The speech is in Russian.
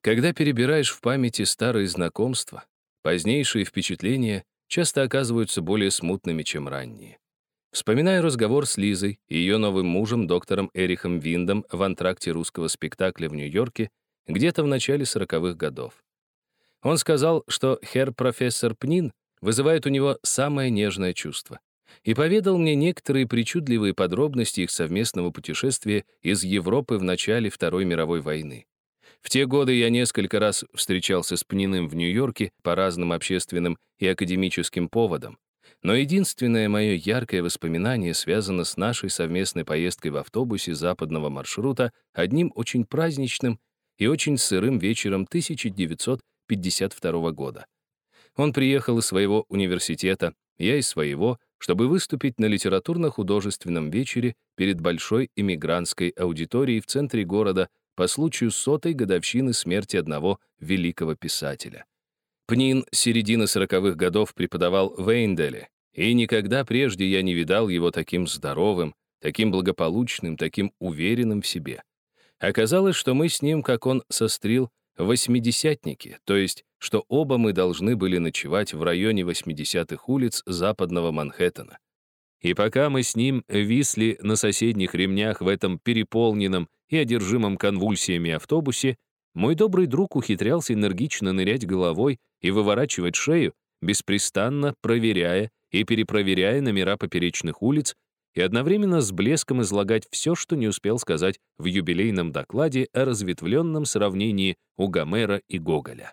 Когда перебираешь в памяти старые знакомства, позднейшие впечатления часто оказываются более смутными, чем ранние. Вспоминаю разговор с Лизой и ее новым мужем, доктором Эрихом Виндом, в антракте русского спектакля в Нью-Йорке где-то в начале сороковых годов. Он сказал, что хер-профессор Пнин вызывает у него самое нежное чувство и поведал мне некоторые причудливые подробности их совместного путешествия из Европы в начале Второй мировой войны. В те годы я несколько раз встречался с Пниным в Нью-Йорке по разным общественным и академическим поводам, но единственное мое яркое воспоминание связано с нашей совместной поездкой в автобусе западного маршрута одним очень праздничным и очень сырым вечером 1952 года. Он приехал из своего университета, я из своего, чтобы выступить на литературно-художественном вечере перед большой иммигрантской аудиторией в центре города по случаю сотой годовщины смерти одного великого писателя. Пнин середины сороковых годов преподавал в Эйнделе, и никогда прежде я не видал его таким здоровым, таким благополучным, таким уверенным в себе. Оказалось, что мы с ним, как он сострил, восьмидесятники, то есть, что оба мы должны были ночевать в районе 80-х улиц западного Манхэттена. И пока мы с ним висли на соседних ремнях в этом переполненном и одержимом конвульсиями автобусе, мой добрый друг ухитрялся энергично нырять головой и выворачивать шею, беспрестанно проверяя и перепроверяя номера поперечных улиц и одновременно с блеском излагать все, что не успел сказать в юбилейном докладе о разветвленном сравнении у Гомера и Гоголя.